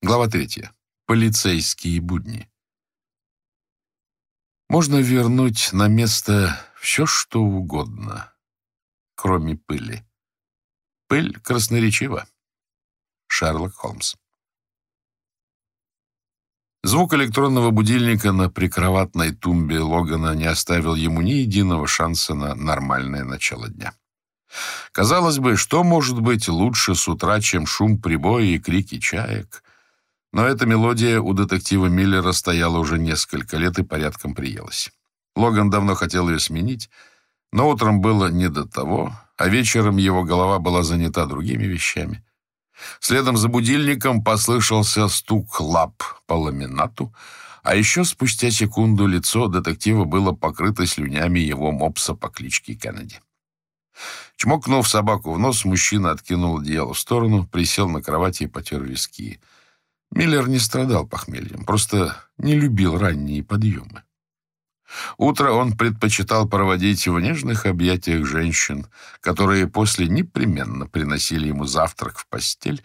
Глава третья. Полицейские будни. Можно вернуть на место все, что угодно, кроме пыли. Пыль красноречива. Шерлок Холмс. Звук электронного будильника на прикроватной тумбе Логана не оставил ему ни единого шанса на нормальное начало дня. Казалось бы, что может быть лучше с утра, чем шум прибоя и крики чаек? Но эта мелодия у детектива Миллера стояла уже несколько лет и порядком приелась. Логан давно хотел ее сменить, но утром было не до того, а вечером его голова была занята другими вещами. Следом за будильником послышался стук лап по ламинату, а еще спустя секунду лицо детектива было покрыто слюнями его мопса по кличке Кеннеди. Чмокнув собаку в нос, мужчина откинул одеяло в сторону, присел на кровати и потер виски. Миллер не страдал похмельем, просто не любил ранние подъемы. Утро он предпочитал проводить в нежных объятиях женщин, которые после непременно приносили ему завтрак в постель,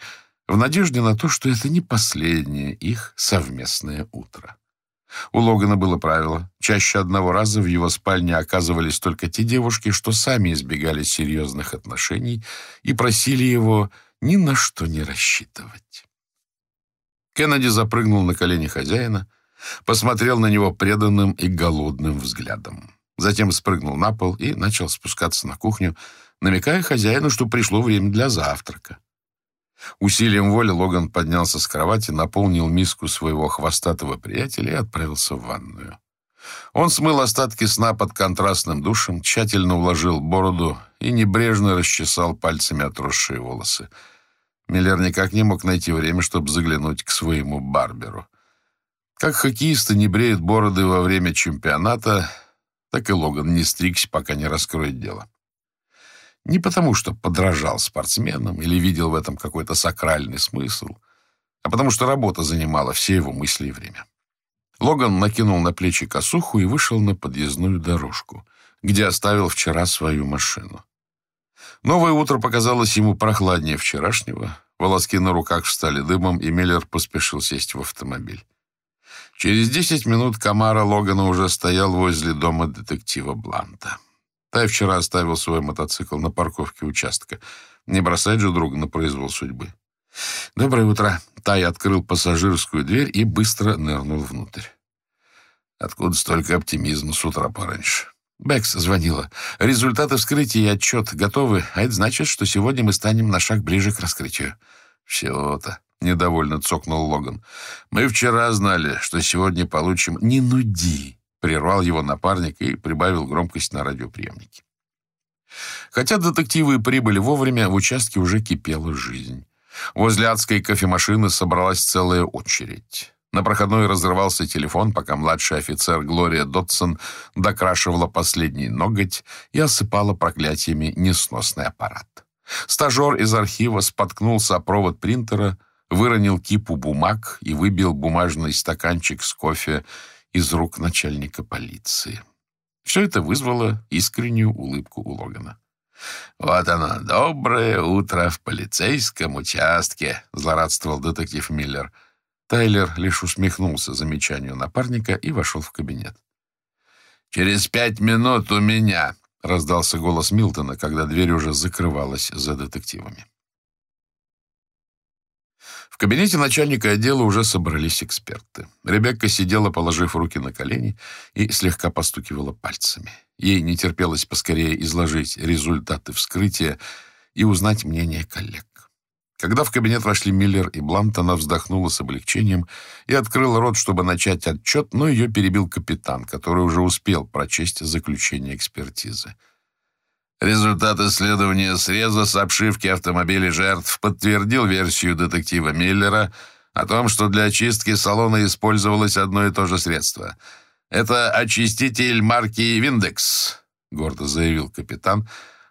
в надежде на то, что это не последнее их совместное утро. У Логана было правило. Чаще одного раза в его спальне оказывались только те девушки, что сами избегали серьезных отношений и просили его ни на что не рассчитывать. Кеннеди запрыгнул на колени хозяина, посмотрел на него преданным и голодным взглядом. Затем спрыгнул на пол и начал спускаться на кухню, намекая хозяину, что пришло время для завтрака. Усилием воли Логан поднялся с кровати, наполнил миску своего хвостатого приятеля и отправился в ванную. Он смыл остатки сна под контрастным душем, тщательно уложил бороду и небрежно расчесал пальцами отросшие волосы. Миллер никак не мог найти время, чтобы заглянуть к своему барберу. Как хоккеисты не бреют бороды во время чемпионата, так и Логан не стригся, пока не раскроет дело. Не потому, что подражал спортсменам или видел в этом какой-то сакральный смысл, а потому что работа занимала все его мысли и время. Логан накинул на плечи косуху и вышел на подъездную дорожку, где оставил вчера свою машину. Новое утро показалось ему прохладнее вчерашнего, волоски на руках встали дымом, и Миллер поспешил сесть в автомобиль. Через десять минут Камара Логана уже стоял возле дома детектива Бланта. Тай вчера оставил свой мотоцикл на парковке участка. Не бросать же друга на произвол судьбы. «Доброе утро!» Тай открыл пассажирскую дверь и быстро нырнул внутрь. Откуда столько оптимизма с утра пораньше? Бэкс звонила. Результаты вскрытия и отчет готовы, а это значит, что сегодня мы станем на шаг ближе к раскрытию. Всего-то, — недовольно цокнул Логан. Мы вчера знали, что сегодня получим... Не нуди! Прервал его напарник и прибавил громкость на радиоприемнике. Хотя детективы прибыли вовремя, в участке уже кипела жизнь. Возле адской кофемашины собралась целая очередь. На проходной разрывался телефон, пока младший офицер Глория Дотсон докрашивала последний ноготь и осыпала проклятиями несносный аппарат. Стажер из архива споткнулся о провод принтера, выронил кипу бумаг и выбил бумажный стаканчик с кофе из рук начальника полиции. Все это вызвало искреннюю улыбку у Логана. «Вот оно, доброе утро в полицейском участке», — злорадствовал детектив Миллер. Тайлер лишь усмехнулся замечанию напарника и вошел в кабинет. «Через пять минут у меня», — раздался голос Милтона, когда дверь уже закрывалась за детективами. В кабинете начальника отдела уже собрались эксперты. Ребекка сидела, положив руки на колени, и слегка постукивала пальцами. Ей не терпелось поскорее изложить результаты вскрытия и узнать мнение коллег. Когда в кабинет вошли Миллер и Блант, она вздохнула с облегчением и открыла рот, чтобы начать отчет, но ее перебил капитан, который уже успел прочесть заключение экспертизы. Результат исследования среза с обшивки автомобиля жертв подтвердил версию детектива Миллера о том, что для очистки салона использовалось одно и то же средство. «Это очиститель марки «Виндекс», — гордо заявил капитан,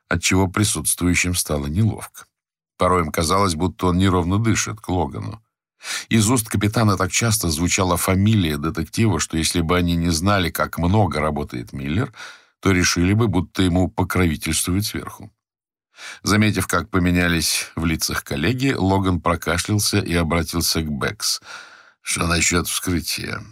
отчего присутствующим стало неловко. Порой им казалось, будто он неровно дышит к Логану. Из уст капитана так часто звучала фамилия детектива, что если бы они не знали, как много работает Миллер — то решили бы, будто ему покровительствует сверху. Заметив, как поменялись в лицах коллеги, Логан прокашлялся и обратился к Бэкс. «Что насчет вскрытия?»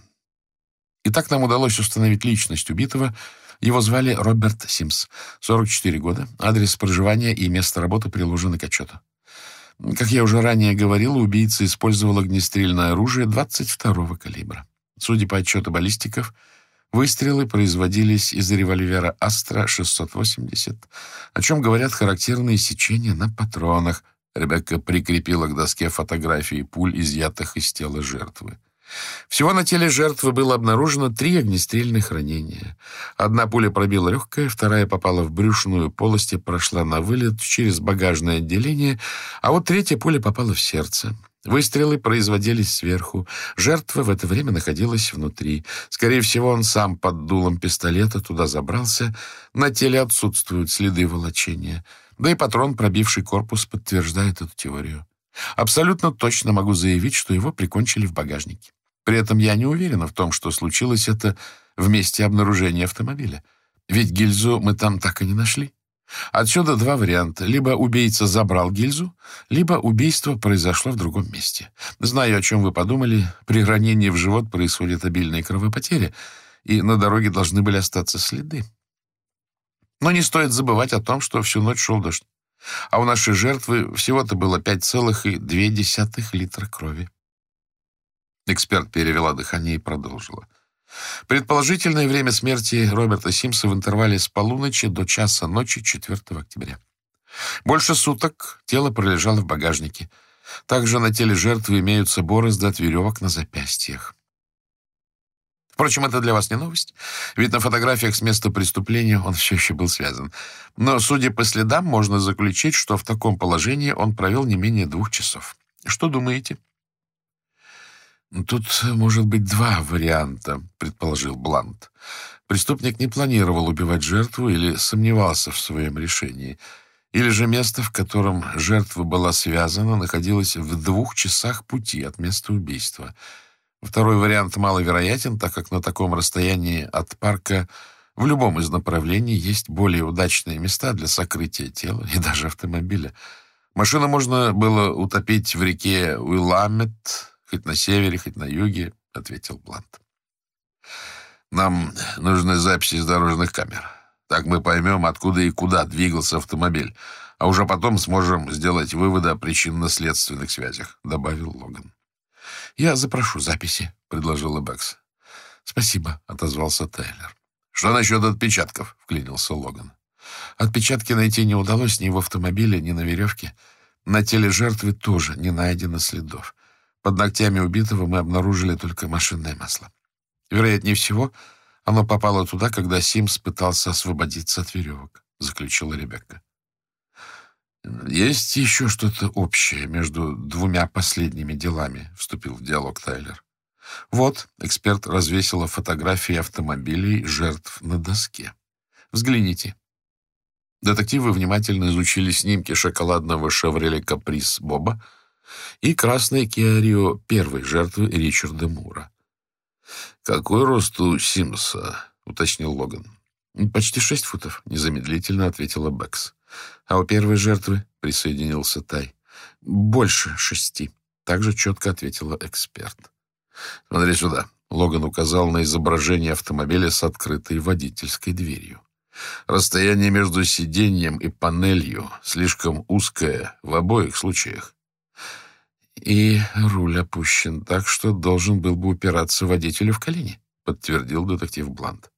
Итак, нам удалось установить личность убитого. Его звали Роберт Симс, 44 года. Адрес проживания и место работы приложены к отчету. Как я уже ранее говорил, убийца использовал огнестрельное оружие 22-го калибра. Судя по отчету баллистиков, Выстрелы производились из револьвера «Астра-680», о чем говорят характерные сечения на патронах. Ребекка прикрепила к доске фотографии пуль, изъятых из тела жертвы. Всего на теле жертвы было обнаружено три огнестрельных ранения. Одна пуля пробила легкое, вторая попала в брюшную полость и прошла на вылет через багажное отделение, а вот третья пуля попала в сердце. Выстрелы производились сверху. Жертва в это время находилась внутри. Скорее всего, он сам под дулом пистолета туда забрался. На теле отсутствуют следы волочения. Да и патрон, пробивший корпус, подтверждает эту теорию. Абсолютно точно могу заявить, что его прикончили в багажнике. При этом я не уверена в том, что случилось это в месте обнаружения автомобиля. Ведь гильзу мы там так и не нашли. Отсюда два варианта. Либо убийца забрал гильзу, либо убийство произошло в другом месте. Знаю, о чем вы подумали. При ранении в живот происходит обильная кровопотеря, и на дороге должны были остаться следы. Но не стоит забывать о том, что всю ночь шел дождь. А у нашей жертвы всего-то было 5,2 литра крови. Эксперт перевела дыхание и продолжила. — Предположительное время смерти Роберта Симса в интервале с полуночи до часа ночи 4 октября. Больше суток тело пролежало в багажнике. Также на теле жертвы имеются борозды от веревок на запястьях. Впрочем, это для вас не новость, ведь на фотографиях с места преступления он все еще был связан. Но, судя по следам, можно заключить, что в таком положении он провел не менее двух часов. Что думаете? — «Тут может быть два варианта», — предположил Блант. Преступник не планировал убивать жертву или сомневался в своем решении. Или же место, в котором жертва была связана, находилось в двух часах пути от места убийства. Второй вариант маловероятен, так как на таком расстоянии от парка в любом из направлений есть более удачные места для сокрытия тела и даже автомобиля. Машину можно было утопить в реке Уиламет, Хоть на севере, хоть на юге, — ответил Блант. Нам нужны записи из дорожных камер. Так мы поймем, откуда и куда двигался автомобиль, а уже потом сможем сделать выводы о причинно-следственных связях, — добавил Логан. — Я запрошу записи, — предложила Бэкс. — Спасибо, — отозвался Тайлер. — Что насчет отпечатков? — вклинился Логан. Отпечатки найти не удалось ни в автомобиле, ни на веревке. На теле жертвы тоже не найдено следов. Под ногтями убитого мы обнаружили только машинное масло. Вероятнее всего, оно попало туда, когда Симс пытался освободиться от веревок, заключила Ребекка. «Есть еще что-то общее между двумя последними делами», — вступил в диалог Тайлер. «Вот», — эксперт развесила фотографии автомобилей жертв на доске. «Взгляните». Детективы внимательно изучили снимки шоколадного «Шевроле Каприз» Боба, и красный Киарио первой жертвы Ричарда Мура. «Какой рост у Симса?» — уточнил Логан. «Почти шесть футов», — незамедлительно ответила Бэкс. «А у первой жертвы присоединился Тай. Больше шести», — также четко ответила эксперт. «Смотри сюда», — Логан указал на изображение автомобиля с открытой водительской дверью. Расстояние между сиденьем и панелью слишком узкое в обоих случаях. И руль опущен так, что должен был бы упираться водителю в колени, подтвердил детектив Блант.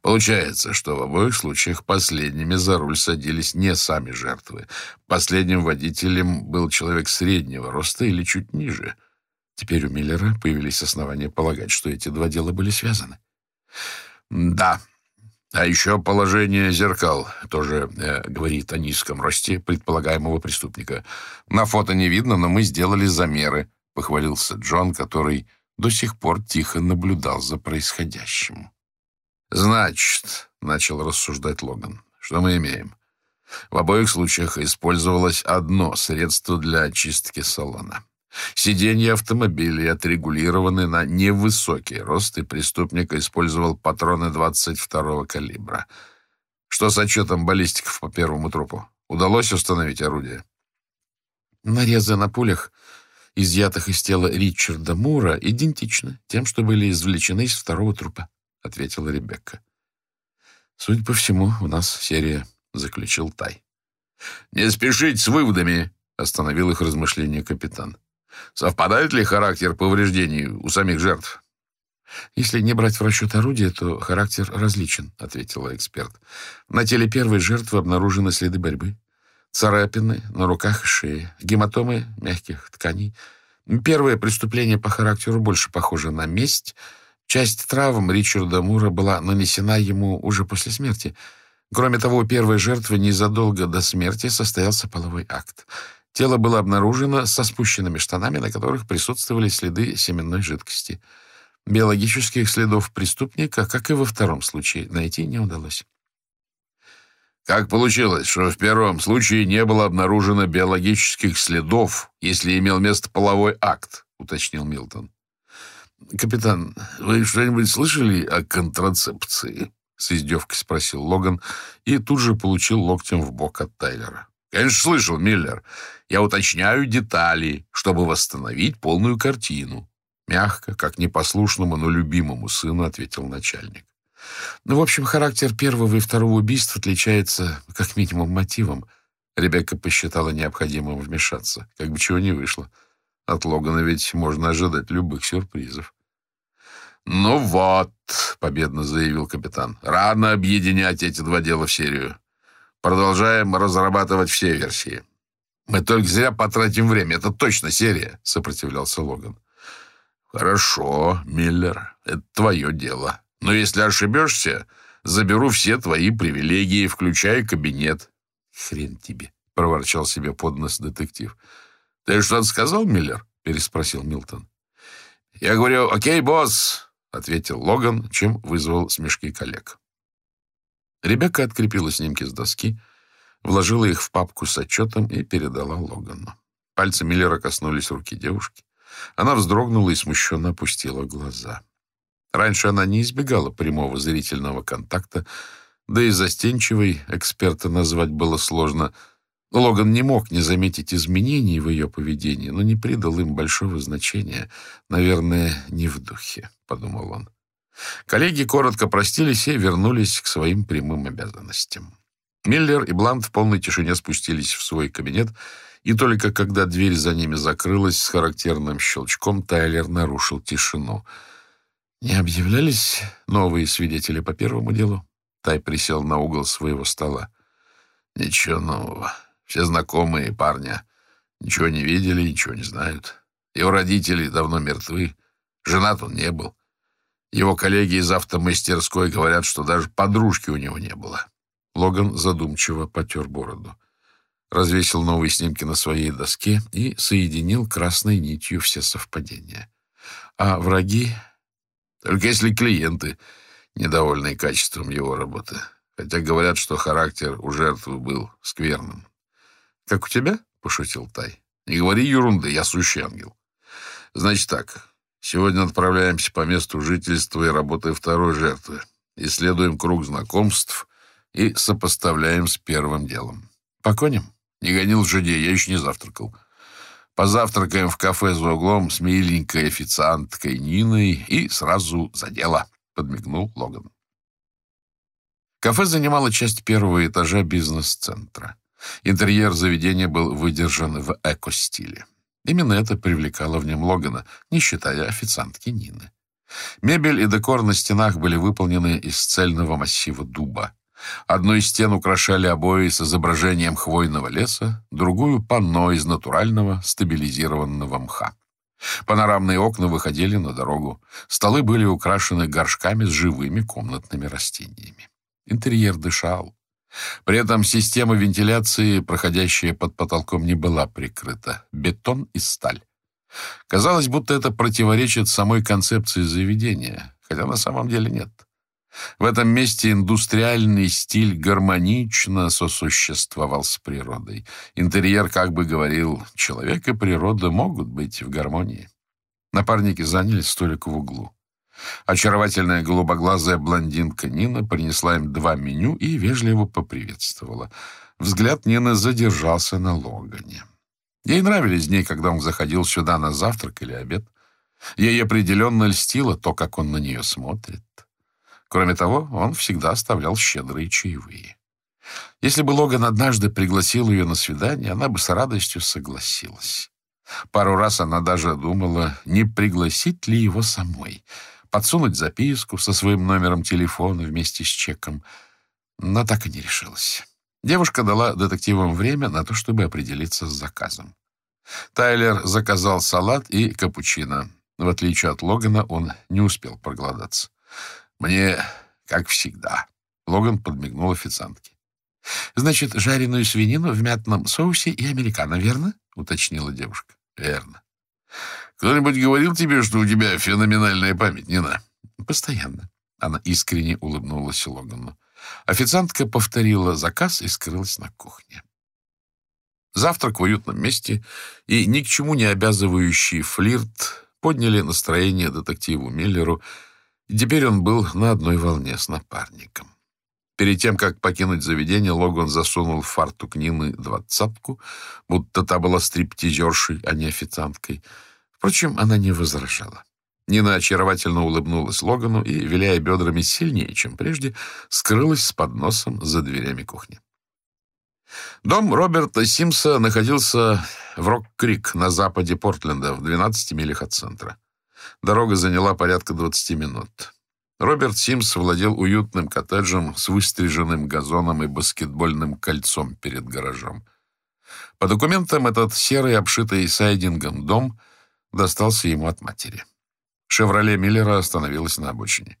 Получается, что в обоих случаях последними за руль садились не сами жертвы. Последним водителем был человек среднего роста или чуть ниже. Теперь у Миллера появились основания полагать, что эти два дела были связаны. «Да», а еще положение зеркал тоже э, говорит о низком росте предполагаемого преступника. На фото не видно, но мы сделали замеры, — похвалился Джон, который до сих пор тихо наблюдал за происходящим. «Значит», — начал рассуждать Логан, — «что мы имеем? В обоих случаях использовалось одно средство для очистки салона. Сиденья автомобилей отрегулированы на невысокий рост, и преступник использовал патроны 22-го калибра. Что с отчетом баллистиков по первому трупу? Удалось установить орудие? Нарезы на пулях, изъятых из тела Ричарда Мура, идентичны тем, что были извлечены из второго трупа, — ответила Ребекка. Судя по всему, у нас серия, — заключил Тай. «Не спешить с выводами», — остановил их размышления капитан. «Совпадает ли характер повреждений у самих жертв?» «Если не брать в расчет орудия, то характер различен», — ответила эксперт. «На теле первой жертвы обнаружены следы борьбы. Царапины на руках и шее, гематомы мягких тканей. Первое преступление по характеру больше похоже на месть. Часть травм Ричарда Мура была нанесена ему уже после смерти. Кроме того, у первой жертвы незадолго до смерти состоялся половой акт. Тело было обнаружено со спущенными штанами, на которых присутствовали следы семенной жидкости. Биологических следов преступника, как и во втором случае, найти не удалось. Как получилось, что в первом случае не было обнаружено биологических следов, если имел место половой акт, уточнил Милтон. Капитан, вы что-нибудь слышали о контрацепции? С издевкой спросил Логан и тут же получил локтем в бок от Тайлера. Конечно, слышал, Миллер. Я уточняю детали, чтобы восстановить полную картину. Мягко, как непослушному, но любимому сыну, ответил начальник. Ну, в общем, характер первого и второго убийств отличается как минимум мотивом. Ребекка посчитала необходимым вмешаться, как бы чего не вышло. От Логана ведь можно ожидать любых сюрпризов. «Ну вот», — победно заявил капитан, — «рано объединять эти два дела в серию. Продолжаем разрабатывать все версии». «Мы только зря потратим время. Это точно серия», — сопротивлялся Логан. «Хорошо, Миллер, это твое дело. Но если ошибешься, заберу все твои привилегии, включая кабинет». «Хрен тебе», — проворчал себе под нос детектив. «Ты что-то сказал, Миллер?» — переспросил Милтон. «Я говорю, окей, босс», — ответил Логан, чем вызвал смешки коллег. Ребекка открепила снимки с доски, вложила их в папку с отчетом и передала Логану. Пальцы Миллера коснулись руки девушки. Она вздрогнула и смущенно опустила глаза. Раньше она не избегала прямого зрительного контакта, да и застенчивой эксперта назвать было сложно. Логан не мог не заметить изменений в ее поведении, но не придал им большого значения. Наверное, не в духе, — подумал он. Коллеги коротко простились и вернулись к своим прямым обязанностям. Миллер и Блант в полной тишине спустились в свой кабинет, и только когда дверь за ними закрылась с характерным щелчком, Тайлер нарушил тишину — не объявлялись новые свидетели по первому делу? Тай присел на угол своего стола. Ничего нового. Все знакомые парня. Ничего не видели, ничего не знают. Его родители давно мертвы. Женат он не был. Его коллеги из автомастерской говорят, что даже подружки у него не было. Логан задумчиво потер бороду. Развесил новые снимки на своей доске и соединил красной нитью все совпадения. А враги только если клиенты недовольны качеством его работы. Хотя говорят, что характер у жертвы был скверным. «Как у тебя?» — пошутил Тай. «Не говори ерунды, я сущий ангел. Значит так, сегодня отправляемся по месту жительства и работы второй жертвы. Исследуем круг знакомств и сопоставляем с первым делом. По коням? Не гонил лошадей, я еще не завтракал. Позавтракаем в кафе за углом с миленькой официанткой Ниной и сразу за дело», — подмигнул Логан. Кафе занимало часть первого этажа бизнес-центра. Интерьер заведения был выдержан в эко-стиле. Именно это привлекало в нем Логана, не считая официантки Нины. Мебель и декор на стенах были выполнены из цельного массива дуба. Одну из стен украшали обои с изображением хвойного леса, другую — панно из натурального стабилизированного мха. Панорамные окна выходили на дорогу. Столы были украшены горшками с живыми комнатными растениями. Интерьер дышал. При этом система вентиляции, проходящая под потолком, не была прикрыта. Бетон и сталь. Казалось, будто это противоречит самой концепции заведения, хотя на самом деле нет. В этом месте индустриальный стиль гармонично сосуществовал с природой. Интерьер как бы говорил, человек и природа могут быть в гармонии. Напарники заняли столик в углу. Очаровательная голубоглазая блондинка Нина принесла им два меню и вежливо поприветствовала. Взгляд Нины задержался на Логане. Ей нравились дни, когда он заходил сюда на завтрак или обед. Ей определенно льстило то, как он на нее смотрит. Кроме того, он всегда оставлял щедрые чаевые. Если бы Логан однажды пригласил ее на свидание, она бы с радостью согласилась. Пару раз она даже думала, не пригласить ли его самой, подсунуть записку со своим номером телефона вместе с чеком, но так и не решилась. Девушка дала детективам время на то, чтобы определиться с заказом. Тайлер заказал салат и капучино. В отличие от Логана, он не успел проголодаться. «Мне, как всегда», — Логан подмигнул официантке. «Значит, жареную свинину в мятном соусе и американо, верно?» — уточнила девушка. «Верно. Кто-нибудь говорил тебе, что у тебя феноменальная память, Нина?» «Постоянно». Она искренне улыбнулась Логану. Официантка повторила заказ и скрылась на кухне. Завтрак в уютном месте и ни к чему не обязывающий флирт подняли настроение детективу Миллеру, и теперь он был на одной волне с напарником. Перед тем, как покинуть заведение, Логан засунул в фартук Нины двадцатку, будто та была стриптизершей, а не официанткой. Впрочем, она не возражала. Нина очаровательно улыбнулась Логану и, виляя бедрами сильнее, чем прежде, скрылась с подносом за дверями кухни. Дом Роберта Симса находился в Рок-Крик на западе Портленда, в 12 милях от центра. Дорога заняла порядка 20 минут. Роберт Симс владел уютным коттеджем с выстриженным газоном и баскетбольным кольцом перед гаражом. По документам этот серый, обшитый сайдингом дом достался ему от матери. «Шевроле Миллера» остановилась на обочине.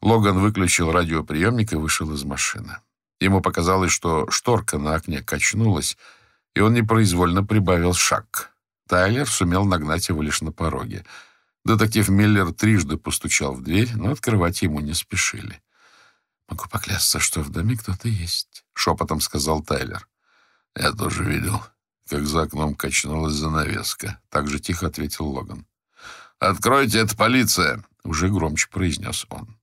Логан выключил радиоприемник и вышел из машины. Ему показалось, что шторка на окне качнулась, и он непроизвольно прибавил шаг. Тайлер сумел нагнать его лишь на пороге. Детектив Миллер трижды постучал в дверь, но открывать ему не спешили. «Могу поклясться, что в доме кто-то есть», — шепотом сказал Тайлер. «Я тоже видел, как за окном качнулась занавеска», — так же тихо ответил Логан. «Откройте, это полиция!» — уже громче произнес он.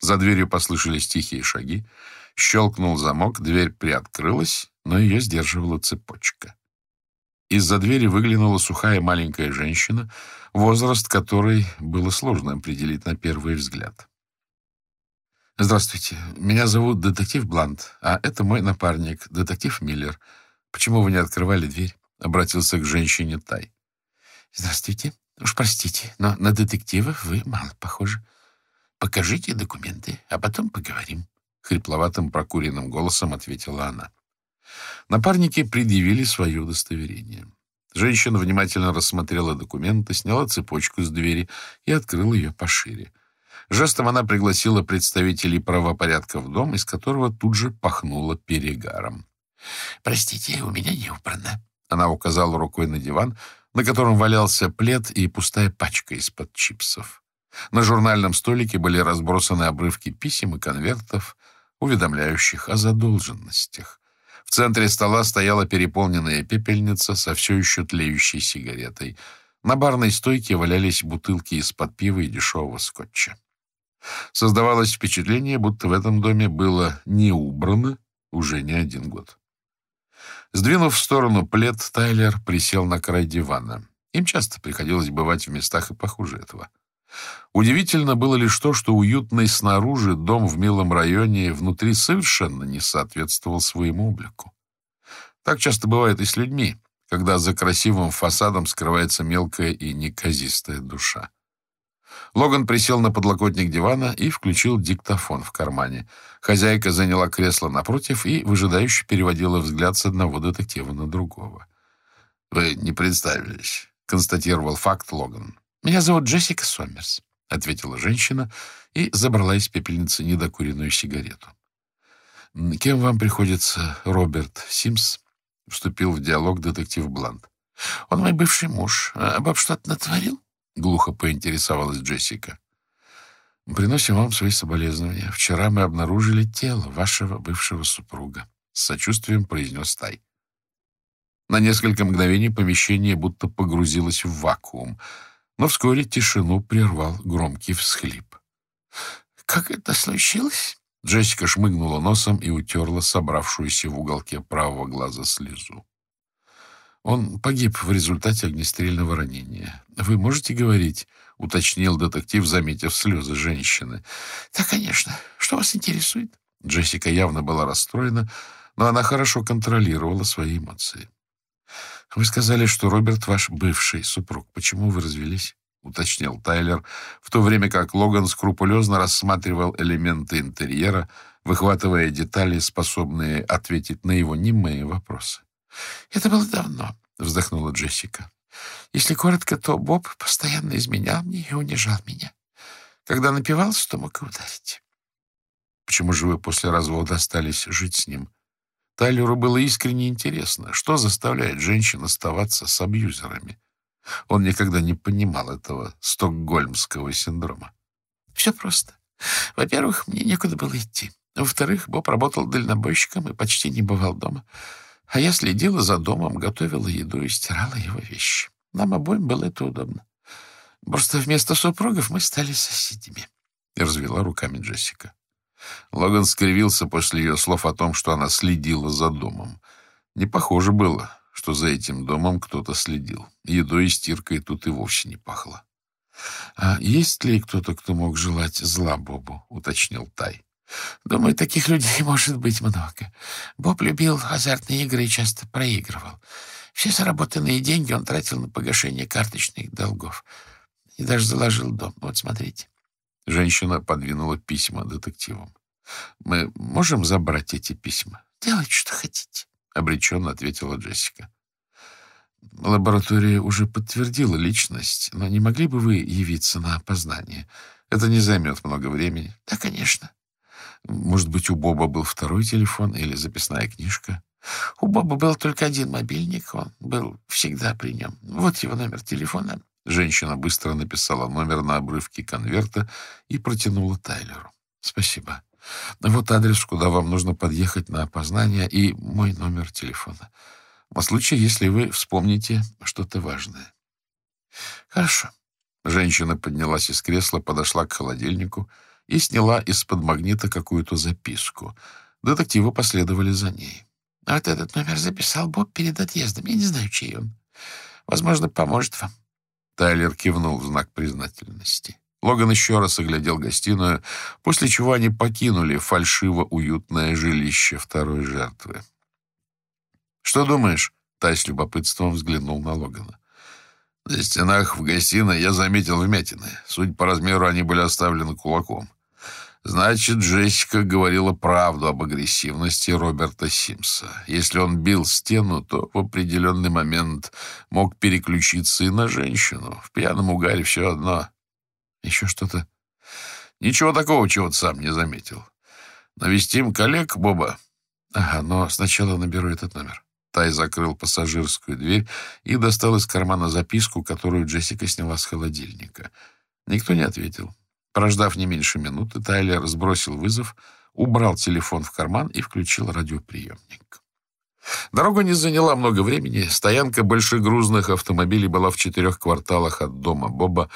За дверью послышались тихие шаги. Щелкнул замок, дверь приоткрылась, но ее сдерживала цепочка. Из-за двери выглянула сухая маленькая женщина, возраст которой было сложно определить на первый взгляд. «Здравствуйте, меня зовут детектив Блант, а это мой напарник, детектив Миллер. Почему вы не открывали дверь?» — обратился к женщине Тай. «Здравствуйте. Уж простите, но на детективов вы мало похожи. Покажите документы, а потом поговорим», — хрипловатым прокуренным голосом ответила она. Напарники предъявили свое удостоверение. Женщина внимательно рассмотрела документы, сняла цепочку с двери и открыла ее пошире. Жестом она пригласила представителей правопорядка в дом, из которого тут же пахнуло перегаром. «Простите, у меня не убрано». Она указала рукой на диван, на котором валялся плед и пустая пачка из-под чипсов. На журнальном столике были разбросаны обрывки писем и конвертов, уведомляющих о задолженностях. В центре стола стояла переполненная пепельница со все еще тлеющей сигаретой. На барной стойке валялись бутылки из-под пива и дешевого скотча. Создавалось впечатление, будто в этом доме было не убрано уже не один год. Сдвинув в сторону плед, Тайлер присел на край дивана. Им часто приходилось бывать в местах и похуже этого. Удивительно было лишь то, что уютный снаружи дом в милом районе внутри совершенно не соответствовал своему облику. Так часто бывает и с людьми, когда за красивым фасадом скрывается мелкая и неказистая душа. Логан присел на подлокотник дивана и включил диктофон в кармане. Хозяйка заняла кресло напротив и выжидающе переводила взгляд с одного детектива на другого. «Вы не представились», — констатировал факт Логан. «Меня зовут Джессика Сомерс», — ответила женщина и забрала из пепельницы недокуренную сигарету. «Кем вам приходится Роберт Симс?» — вступил в диалог детектив Блант. «Он мой бывший муж. А Боб что-то натворил?» — глухо поинтересовалась Джессика. «Приносим вам свои соболезнования. Вчера мы обнаружили тело вашего бывшего супруга», — с сочувствием произнес Тай. На несколько мгновений помещение будто погрузилось в вакуум — но вскоре тишину прервал громкий всхлип. «Как это случилось?» Джессика шмыгнула носом и утерла собравшуюся в уголке правого глаза слезу. Он погиб в результате огнестрельного ранения. Вы можете говорить, — уточнил детектив, заметив слезы женщины. — Да, конечно. Что вас интересует? Джессика явно была расстроена, но она хорошо контролировала свои эмоции. — Вы сказали, что Роберт ваш бывший супруг. Почему вы развелись? — уточнил Тайлер, в то время как Логан скрупулезно рассматривал элементы интерьера, выхватывая детали, способные ответить на его немые вопросы. «Это было давно», — вздохнула Джессика. «Если коротко, то Боб постоянно изменял мне и унижал меня. Когда напивался, то мог и ударить». «Почему же вы после развода остались жить с ним?» Тайлеру было искренне интересно, что заставляет женщин оставаться с абьюзерами. Он никогда не понимал этого стокгольмского синдрома. «Все просто. Во-первых, мне некуда было идти. Во-вторых, Боб работал дальнобойщиком и почти не бывал дома. А я следила за домом, готовила еду и стирала его вещи. Нам обоим было это удобно. Просто вместо супругов мы стали соседями. И развела руками Джессика. Логан скривился после ее слов о том, что она следила за домом. Не похоже было, что за этим домом кто-то следил. Едой и стиркой тут и вовсе не пахло. — А есть ли кто-то, кто мог желать зла Бобу? — уточнил Тай. Думаю, таких людей может быть много. Боб любил азартные игры и часто проигрывал. Все заработанные деньги он тратил на погашение карточных долгов. И даже заложил дом. Вот смотрите. Женщина подвинула письма детективам. «Мы можем забрать эти письма?» «Делайте, что хотите», — обреченно ответила Джессика. «Лаборатория уже подтвердила личность, но не могли бы вы явиться на опознание? Это не займет много времени». «Да, конечно». Может быть, у Боба был второй телефон или записная книжка? У Боба был только один мобильник, он был всегда при нем. Вот его номер телефона. Женщина быстро написала номер на обрывке конверта и протянула Тайлеру. Спасибо. Вот адрес, куда вам нужно подъехать на опознание, и мой номер телефона. На случай, если вы вспомните что-то важное. Хорошо. Женщина поднялась из кресла, подошла к холодильнику и сняла из-под магнита какую-то записку. Детективы последовали за ней. Вот этот номер записал Боб перед отъездом. Я не знаю, чей он. Возможно, поможет вам. Тайлер кивнул в знак признательности. Логан еще раз оглядел гостиную, после чего они покинули фальшиво-уютное жилище второй жертвы. «Что думаешь?» — Тай с любопытством взглянул на Логана. На стенах в гостиной я заметил вмятины. Судя по размеру, они были оставлены кулаком. Значит, Джессика говорила правду об агрессивности Роберта Симса. Если он бил стену, то в определенный момент мог переключиться и на женщину. В пьяном угаре все одно. Еще что-то? Ничего такого, чего ты сам не заметил. Навестим коллег, Боба? Ага, но сначала наберу этот номер. Тай закрыл пассажирскую дверь и достал из кармана записку, которую Джессика сняла с холодильника. Никто не ответил. Прождав не меньше минуты, Тайлер сбросил вызов, убрал телефон в карман и включил радиоприемник. Дорога не заняла много времени. Стоянка большегрузных автомобилей была в четырех кварталах от дома Боба.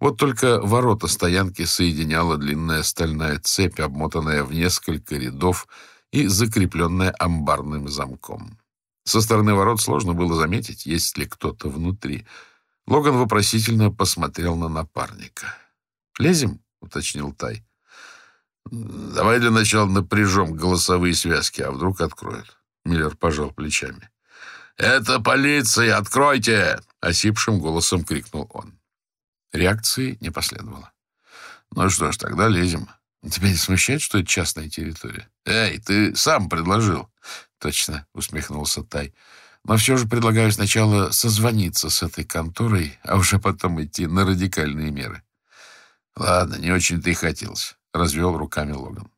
Вот только ворота стоянки соединяла длинная стальная цепь, обмотанная в несколько рядов и закрепленная амбарным замком. Со стороны ворот сложно было заметить, есть ли кто-то внутри. Логан вопросительно посмотрел на напарника. «Лезем?» — уточнил Тай. «Давай для начала напряжем голосовые связки, а вдруг откроют». Миллер пожал плечами. «Это полиция! Откройте!» — осипшим голосом крикнул он. Реакции не последовало. «Ну что ж, тогда лезем. Тебя не смущает, что это частная территория? Эй, ты сам предложил. Точно, усмехнулся Тай. Но все же предлагаю сначала созвониться с этой конторой, а уже потом идти на радикальные меры. Ладно, не очень-то и хотелось, развел руками Логан.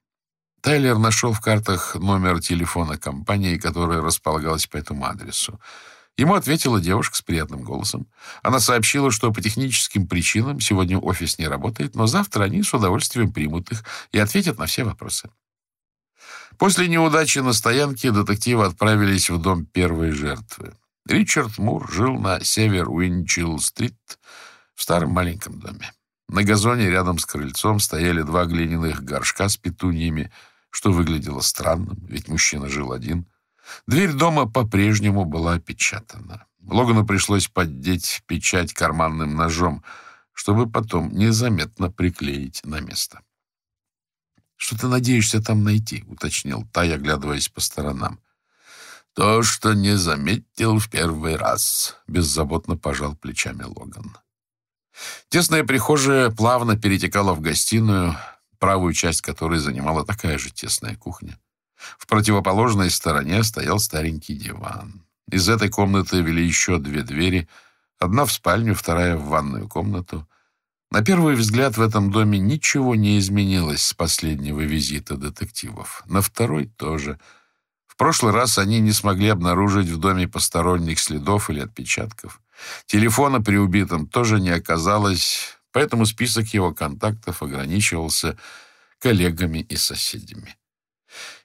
Тайлер нашел в картах номер телефона компании, которая располагалась по этому адресу. Ему ответила девушка с приятным голосом. Она сообщила, что по техническим причинам сегодня офис не работает, но завтра они с удовольствием примут их и ответят на все вопросы. После неудачи на стоянке детективы отправились в дом первой жертвы. Ричард Мур жил на север Уинчилл-стрит в старом маленьком доме. На газоне рядом с крыльцом стояли два глиняных горшка с петуньями, что выглядело странным, ведь мужчина жил один. Дверь дома по-прежнему была опечатана. Логану пришлось поддеть печать карманным ножом, чтобы потом незаметно приклеить на место. «Что ты надеешься там найти?» — уточнил Тай, оглядываясь по сторонам. «То, что не заметил в первый раз», — беззаботно пожал плечами Логан. Тесная прихожая плавно перетекала в гостиную, правую часть которой занимала такая же тесная кухня. В противоположной стороне стоял старенький диван. Из этой комнаты вели еще две двери, одна в спальню, вторая в ванную комнату. На первый взгляд в этом доме ничего не изменилось с последнего визита детективов. На второй тоже. В прошлый раз они не смогли обнаружить в доме посторонних следов или отпечатков. Телефона при убитом тоже не оказалось, поэтому список его контактов ограничивался коллегами и соседями.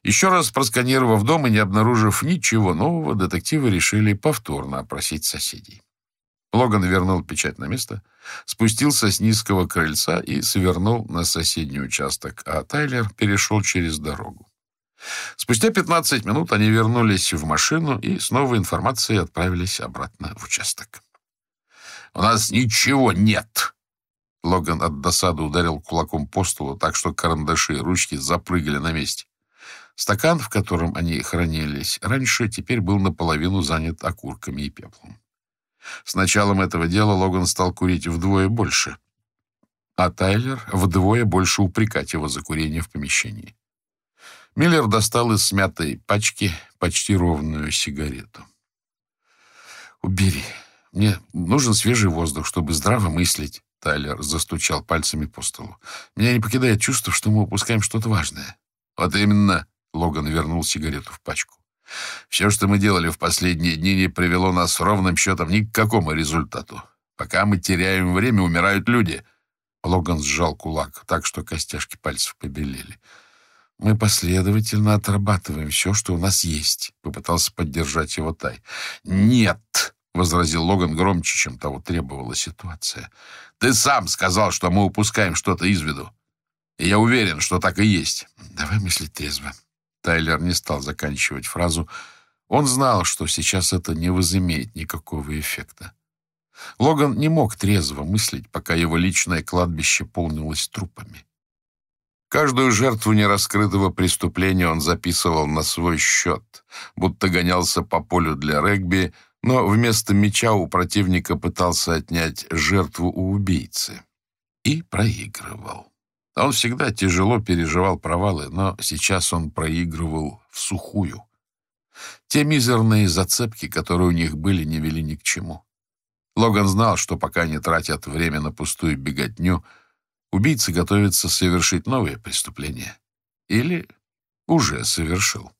Еще раз просканировав дом и не обнаружив ничего нового, детективы решили повторно опросить соседей. Логан вернул печать на место, спустился с низкого крыльца и свернул на соседний участок, а Тайлер перешел через дорогу. Спустя 15 минут они вернулись в машину и с новой информацией отправились обратно в участок. «У нас ничего нет!» Логан от досады ударил кулаком по столу, так что карандаши и ручки запрыгали на месте. Стакан, в котором они хранились, раньше теперь был наполовину занят окурками и пеплом. С началом этого дела Логан стал курить вдвое больше, а Тайлер вдвое больше упрекать его за курение в помещении. Миллер достал из смятой пачки почти ровную сигарету. «Убери. Мне нужен свежий воздух, чтобы здраво мыслить». Тайлер застучал пальцами по столу. «Меня не покидает чувство, что мы упускаем что-то важное». «Вот именно», — Логан вернул сигарету в пачку. «Все, что мы делали в последние дни, не привело нас ровным счетом ни к какому результату. Пока мы теряем время, умирают люди». Логан сжал кулак так, что костяшки пальцев побелели. «Мы последовательно отрабатываем все, что у нас есть», — попытался поддержать его Тай. «Нет!» — возразил Логан громче, чем того требовала ситуация. «Ты сам сказал, что мы упускаем что-то из виду. И я уверен, что так и есть. Давай мыслить трезво». Тайлер не стал заканчивать фразу. Он знал, что сейчас это не возымеет никакого эффекта. Логан не мог трезво мыслить, пока его личное кладбище полнилось трупами. Каждую жертву нераскрытого преступления он записывал на свой счет, будто гонялся по полю для регби, но вместо мяча у противника пытался отнять жертву у убийцы. И проигрывал. Он всегда тяжело переживал провалы, но сейчас он проигрывал в сухую. Те мизерные зацепки, которые у них были, не вели ни к чему. Логан знал, что пока они тратят время на пустую беготню, убийца готовится совершить новое преступление. Или уже совершил.